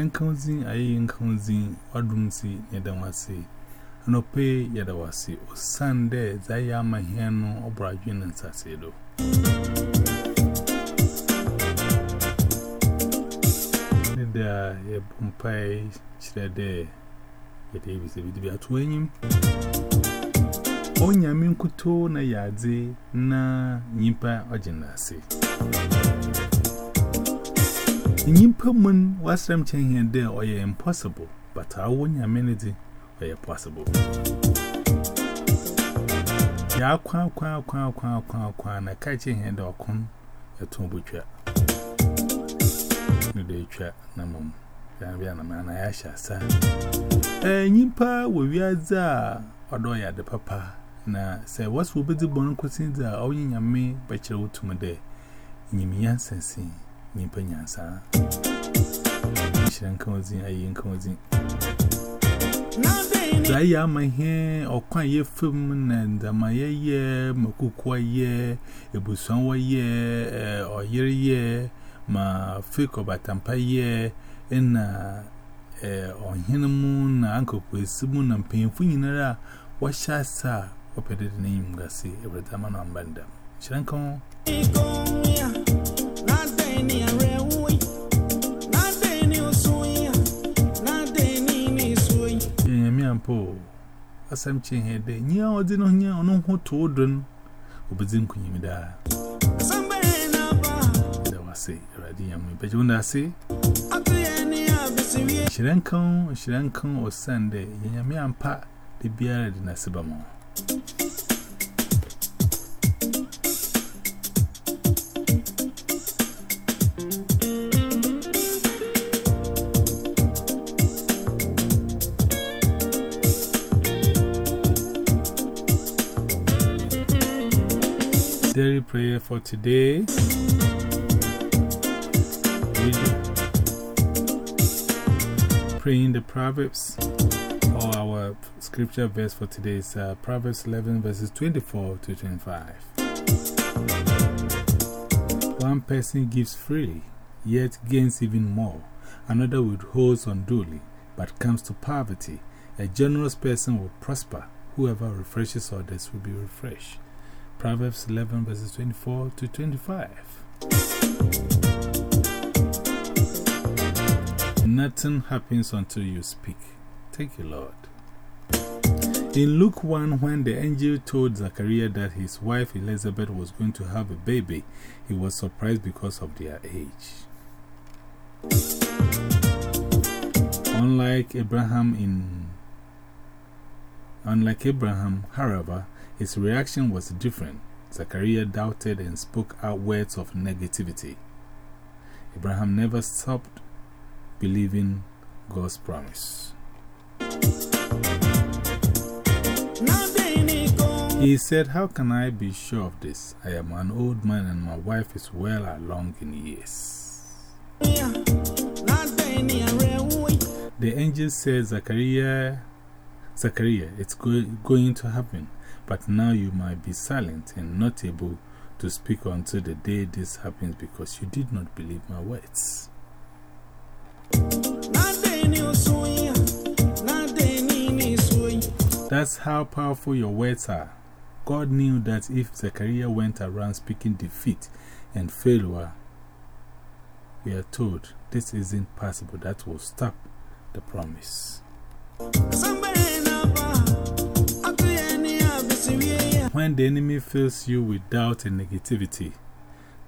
Yadawasi. Insurance Council, I in Council, Wadumsi, Yadawasi. Anope Yadawasi, O Sunday, Zayama Hiano, Obrajin and Sasedo. Nida, a Bumpai, Shredder, Yet Avis, a video to him. Onya minkuto na yadze na nyimpa ojinase. Nyimpa Nimperman was something here and there, or you're impossible, but I won't amenity or you're possible. Ya kwa kwa kwa kwa kwa kwa na kachi henda okun ya tumbu chwa. Nide chwa na mum. Yambia na mana yasha sa. Eh nyimpa we wiaza odoya de papa na se wasu obedi bonon kusinza awunyame bachere utumde. Nyimiyan sensin. ニパニャンサーシランカウジンアインカウジンザイアマヘンオカイエフムナンダマヤヤマククワヤエブソンワヤオヤヤマフィコバタンパヤエナオヘンムナアンコクエスムナンペンフィンナラワシャサオペデネイムガシエブダマナンバンダシランカウン every time I'm banda. Shanko. Po, as I'm chain head, near or dinner near on who told them, Obedin Kunimida. There was say, Radium, but you wonder say, Shiranko, Shiranko or Sunday, Yamian Pa, the beard in a Sibamo. Daily prayer for today. Praying the Proverbs. Or our scripture verse for today is uh, Proverbs 11, verses 24 to 25. One person gives freely, yet gains even more. Another withholds unduly, but comes to poverty. A generous person will prosper. Whoever refreshes others will be refreshed. Proverbs 11, verses 24 to 25. Nothing happens until you speak. Thank you, Lord. In Luke 1, when the angel told Zachariah that his wife Elizabeth was going to have a baby, he was surprised because of their age. Unlike Abraham in Unlike Abraham, however, his reaction was different. Zachariah doubted and spoke out words of negativity. Abraham never stopped believing God's promise. He said, How can I be sure of this? I am an old man and my wife is well along in years. The angel said, Zachariah, Zachariah, it's go going to happen, but now you might be silent and not able to speak until the day this happens because you did not believe my words. That's how powerful your words are. God knew that if Zechariah went around speaking defeat and failure, we are told this isn't possible. That will stop the promise. When the enemy fills you with doubt and negativity,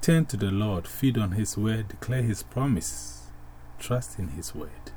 turn to the Lord, feed on His word, declare His promise, trust in His word.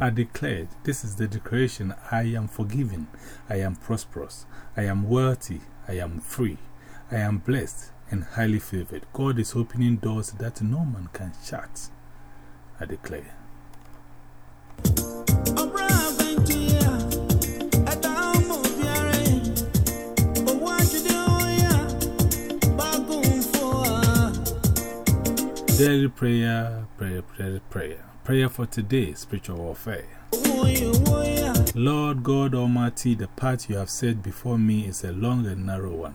I declared, this is the declaration I am forgiven, I am prosperous, I am wealthy, I am free, I am blessed and highly favored. God is opening doors that no man can shut. I declare. Daily prayer, prayer, prayer, prayer. Prayer for today, spiritual warfare. Lord God Almighty, the path you have set before me is a long and narrow one.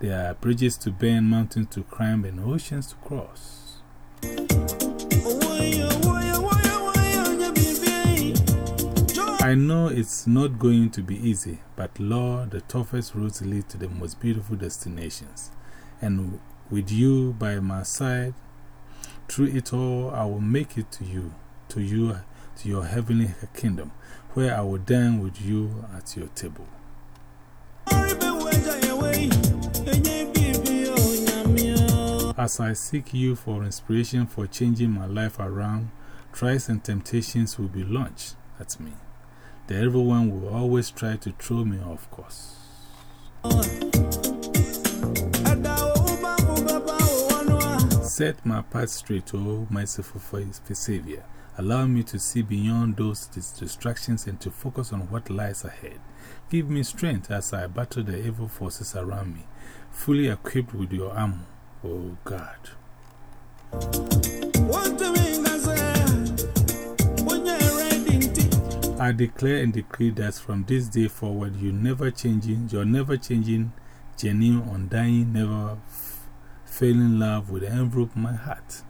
There are bridges to burn, mountains to climb, and oceans to cross. I know it's not going to be easy, but Lord, the toughest roads lead to the most beautiful destinations. And with you by my side, through it all, I will make it to you, to you, to your heavenly kingdom, where I will dine with you at your table. As I seek you for inspiration for changing my life around, trials and temptations will be launched at me. The everyone will always try to throw me off course. Set my path straight, O merciful Savior. Allow me to see beyond those distractions and to focus on what lies ahead. Give me strength as I battle the evil forces around me, fully equipped with your armor, O God. I declare and decree that from this day forward, you never changing, your never changing, genuine, undying, never failing love will envelop my heart.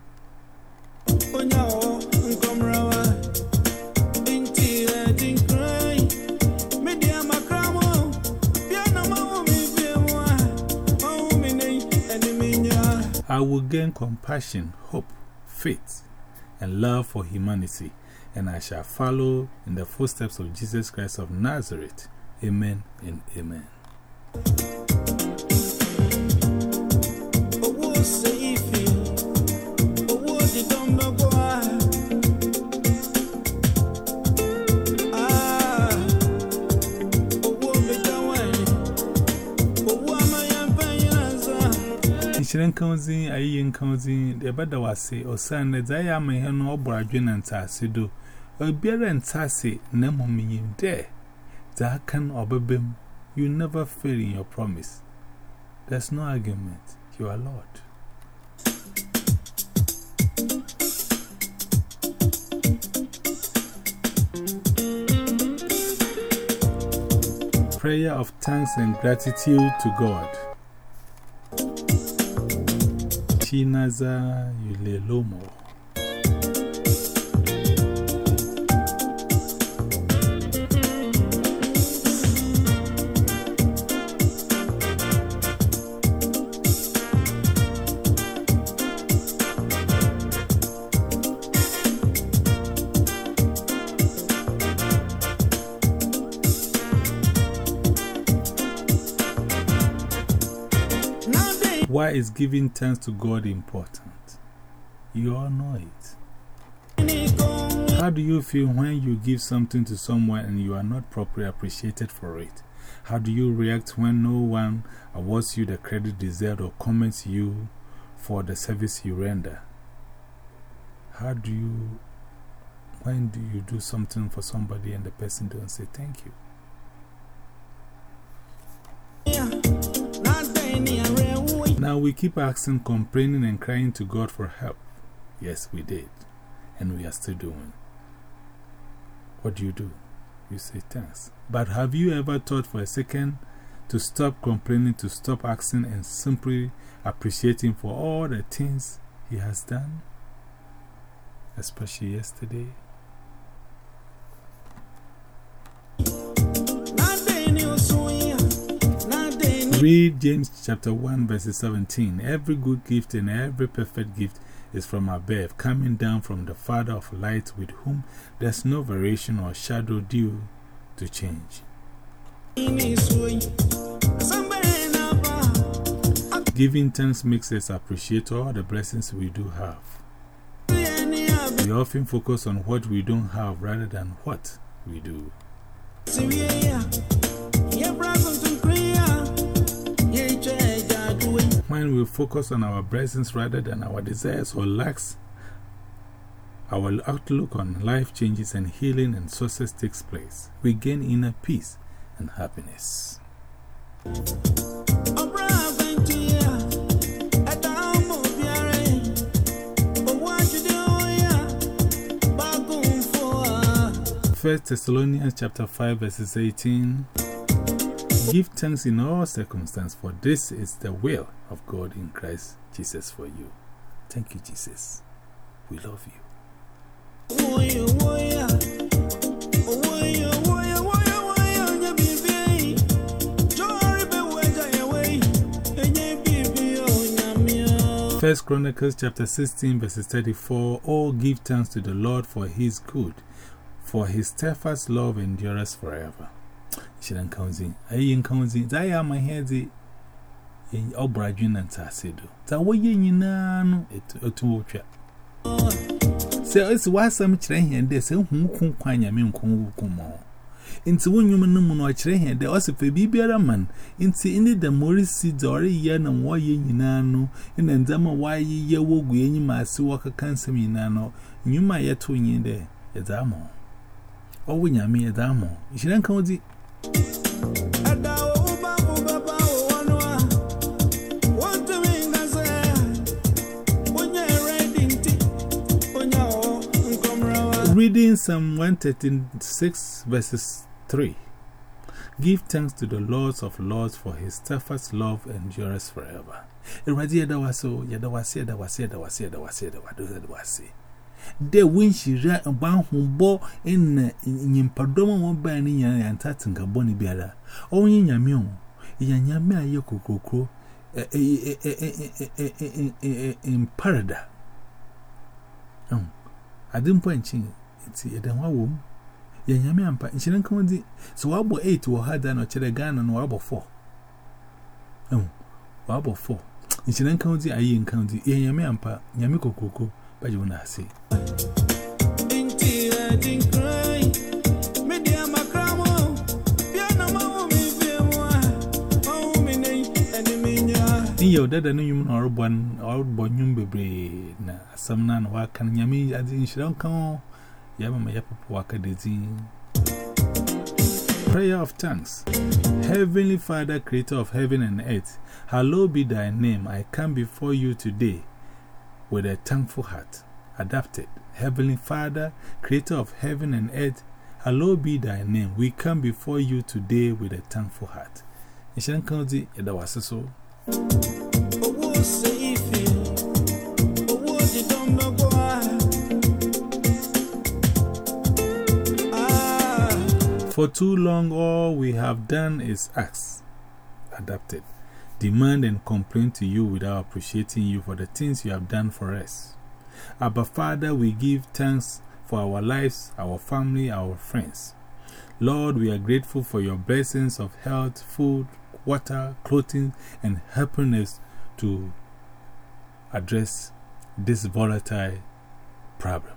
I will gain compassion, hope, faith, and love for humanity, and I shall follow in the footsteps of Jesus Christ of Nazareth. Amen and amen. Nchiren County, Ayin County, the say, or son, that I am a hen or Bradwin and Tassido, or beer and Tassi, Nemo meaning there. Zakan or Babim, you never fail in your promise. There's no argument, you are Lord. Prayer of thanks and gratitude to God. Chinaza Yulelomo. Why is giving thanks to God important? You all know it. How do you feel when you give something to someone and you are not properly appreciated for it? How do you react when no one awards you the credit deserved or comments you for the service you render? How do you, when do you do something for somebody and the person doesn't say thank you? Now we keep asking, complaining, and crying to God for help. Yes, we did. And we are still doing. What do you do? You say thanks. But have you ever thought for a second to stop complaining, to stop asking, and simply appreciating for all the things He has done? Especially yesterday. Read James chapter 1, verse 17. Every good gift and every perfect gift is from above, coming down from the Father of light, with whom there's no variation or shadow due to change. Giving thanks makes us appreciate all the blessings we do have. We often focus on what we don't have rather than what we do. When we focus on our blessings rather than our desires or lacks, our outlook on life changes and healing and success takes place. We gain inner peace and happiness. First Thessalonians chapter 5 verses 18 Give thanks in all circumstances, for this is the will of God in Christ Jesus for you. Thank you, Jesus. We love you. First Chronicles chapter 16 verses 34 All give thanks to the Lord for his good, for his steadfast love endures forever. Shiran Kaunzi, Ayin Kaunzi, Zaya my head, Obradwin and Tassido. Zawaye Yinano, it to watch. So it's why some train and they say, Who can kumo. Was a seeds or a yen and you might yet twin ye there, a mean Reading Psalm 136 verses 3 Give thanks to the Lord of Lords for his steadfast love endures forever. Eradi yadawaso, yadawasi, yadawasi, yadawasi, yadawasi, yadawasi, yadawasi. De win she ran a bound humbo in Yimpadoma one banning and tatin Gaboni Biala. Oh, in Yamion, Yanyamia Yokoko in Parada. I didn't point ching. It's a damn womb. Yanyame ampa, and she didn't come with So wabo eight will have done or cheddar gun and wabo four. Oh, wabo four. And she didn't come with the Ayin County, Yanyame ampa, Yamiko Coco, but you will not see. Your dad and you are one or born young baby. Some nan work and Yami as in she don't come. Yama Yapapa Prayer of thanks. Heavenly Father, creator of heaven and earth, hallowed be thy name. I come before you today with a thankful heart. Adapted. Heavenly Father, creator of heaven and earth, hallowed be thy name. We come before you today with a thankful heart. Ishankanzi, Edawasaso. For too long, all we have done is ask, adapted, demand, and complain to you without appreciating you for the things you have done for us. Abba Father, we give thanks for our lives, our family, our friends. Lord, we are grateful for your blessings of health, food, water, clothing, and happiness to address this volatile problem.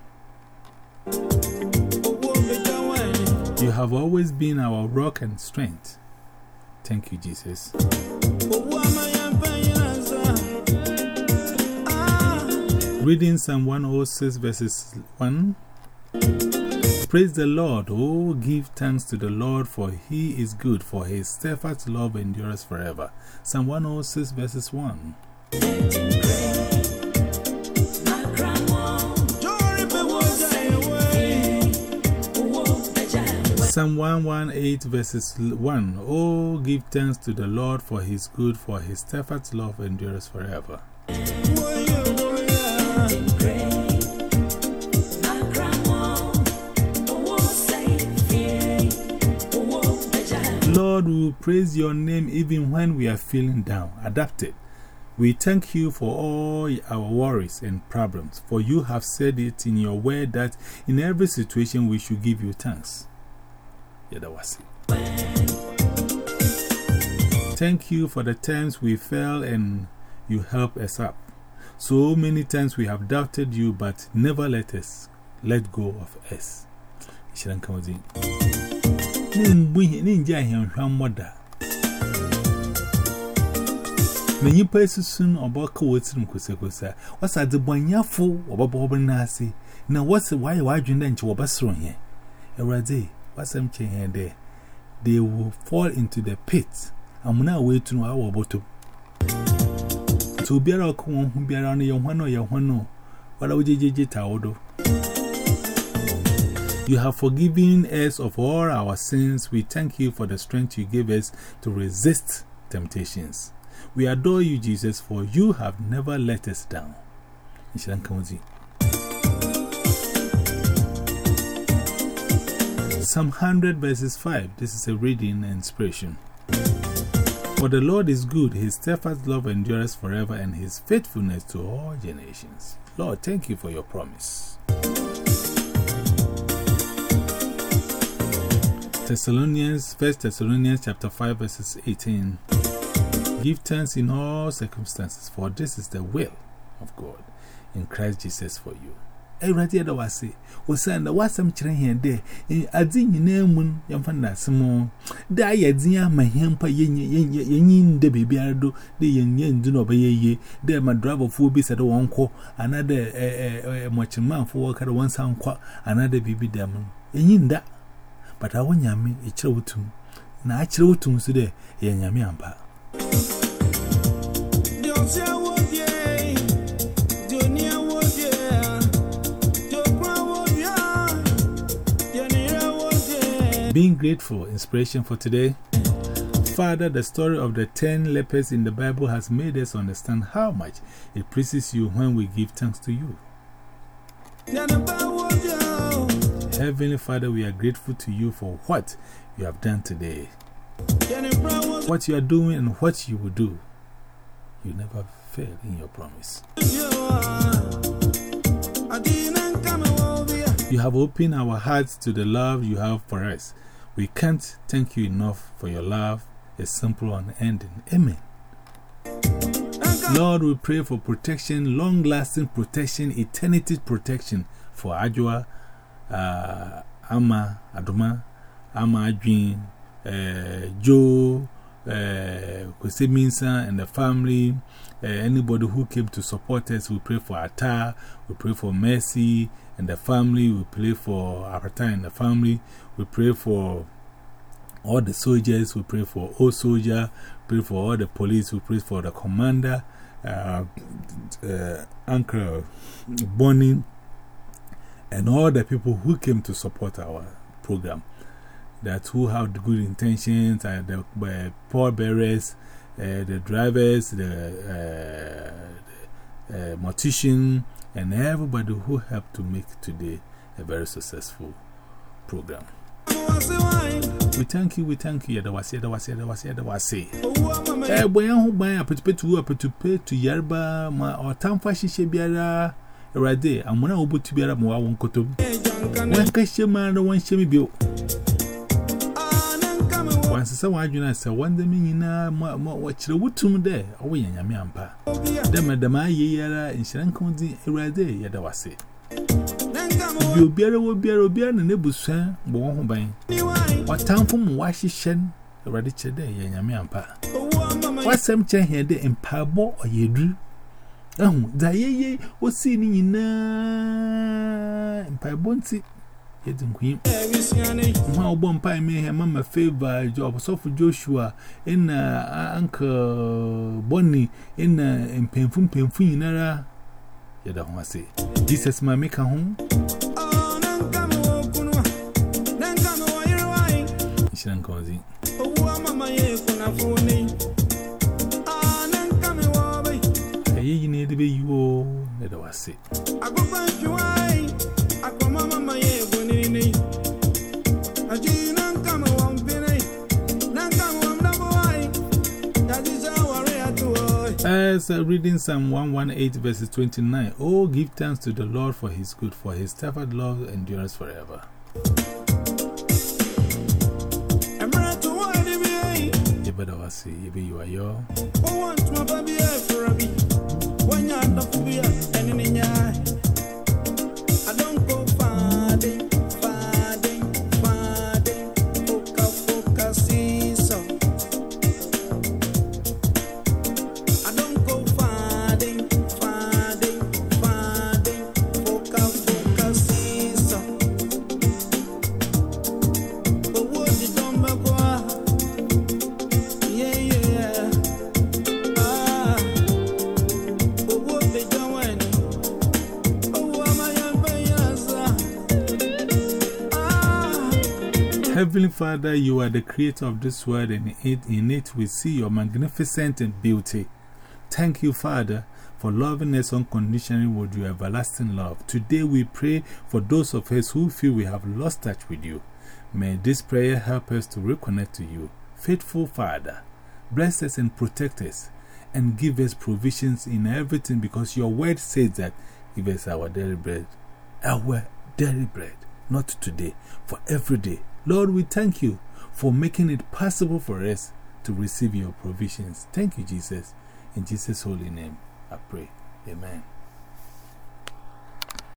You have always been our rock and strength. Thank you, Jesus. Reading Psalm 106, verses 1. Praise the Lord. Oh, give thanks to the Lord, for he is good, for his steadfast love endures forever. Psalm 106, verses 1. Psalm 118 verses 1 Oh, give thanks to the Lord for his good, for his steadfast love endures forever. Lord, we praise your name even when we are feeling down. Adapted. We thank you for all our worries and problems, for you have said it in your word that in every situation we should give you thanks. Thank you for the times we fell and you helped us up. So many times we have doubted you, but never let us let go of us. In. Ninja him. Many soon. What's at the or Nasi? Now, what's why why didn't you wasam chain there, they will fall into the pit. I'm now waiting our bottom. To be a coon who be around your one or your one, what I would towel. You have forgiven us of all our sins. We thank you for the strength you give us to resist temptations. We adore you, Jesus, for you have never let us down. Psalm 100 verses 5. This is a reading and inspiration. For the Lord is good, his steadfast love endures forever, and his faithfulness to all generations. Lord, thank you for your promise. Thessalonians, 1 Thessalonians chapter 5 verses 18. Give thanks in all circumstances, for this is the will of God in Christ Jesus for you. Everybody that was say, was saying there was some children here there. I didn't name young fan small. Die a dear my hemper yin the baby ardo, the yin yin do not obey ye. There my driver fool be said one call, another much man for work at one sound quack, another baby demon. Yin that. But I want yammy a children. Na children so there, yen yammy ampa. Being grateful, inspiration for today. Father, the story of the ten lepers in the Bible has made us understand how much it pleases you when we give thanks to you. Heavenly Father, we are grateful to you for what you have done today, what you are doing, and what you will do. You never fail in your promise. You have opened our hearts to the love you have for us. We can't thank you enough for your love. It's simple and ending. Amen. Lord, we pray for protection, long lasting protection, eternity protection for Ajwa, uh, Ama, Aduma, Ama Adwin, uh, Joe, uh, Minsa, and the family. Uh, anybody who came to support us, we pray for Ata, we pray for Mercy and the family, we pray for Ata and the family, we pray for all the soldiers, we pray for all soldiers, pray for all the police, we pray for the commander, uh, uh, Uncle Bonnie, and all the people who came to support our program. That who have good intentions, uh, the poor bearers, uh, the drivers, the, uh, the uh, mortician, and everybody who helped to make today a very successful program. We thank you, we thank you. Was there was say. Eh, boy, who buy a pet to pet to pay to Yarba, my or town fashion biara. Right there, I'm going to be a more one. One question man, one shimmy bill. Once someone you know, so one the meaning, what you would to me there, away in Yampa. Then, Madame, I yara in Shankonzi, right there, yet I was say. You be a will be a beer and a busan, born by what town from Washington, already today, Yampa. What some chain here in Pabo or ye drew? Oh, the ye was seen in Pabonti. Yet Queen. How one pie may have mamma favor job so for Joshua in Uncle Bonnie in in painful painful in era. You don't want to say. Jesus, my make a home. Ishan Cozy. Oh, mamma, you need to be you. Let us say. Reading Psalm 118 verses 29, Oh, give thanks to the Lord for his good, for his steadfast love endures forever. Say, you are your. Heavenly Father, you are the creator of this world, and in it we see your magnificent beauty. Thank you, Father, for loving us unconditionally with your everlasting love. Today we pray for those of us who feel we have lost touch with you. May this prayer help us to reconnect to you. Faithful Father, bless us and protect us and give us provisions in everything because your word says that give us our daily bread. Our daily bread, not today, for every day. Lord, we thank you for making it possible for us to receive your provisions. Thank you, Jesus. In Jesus' holy name, I pray. Amen.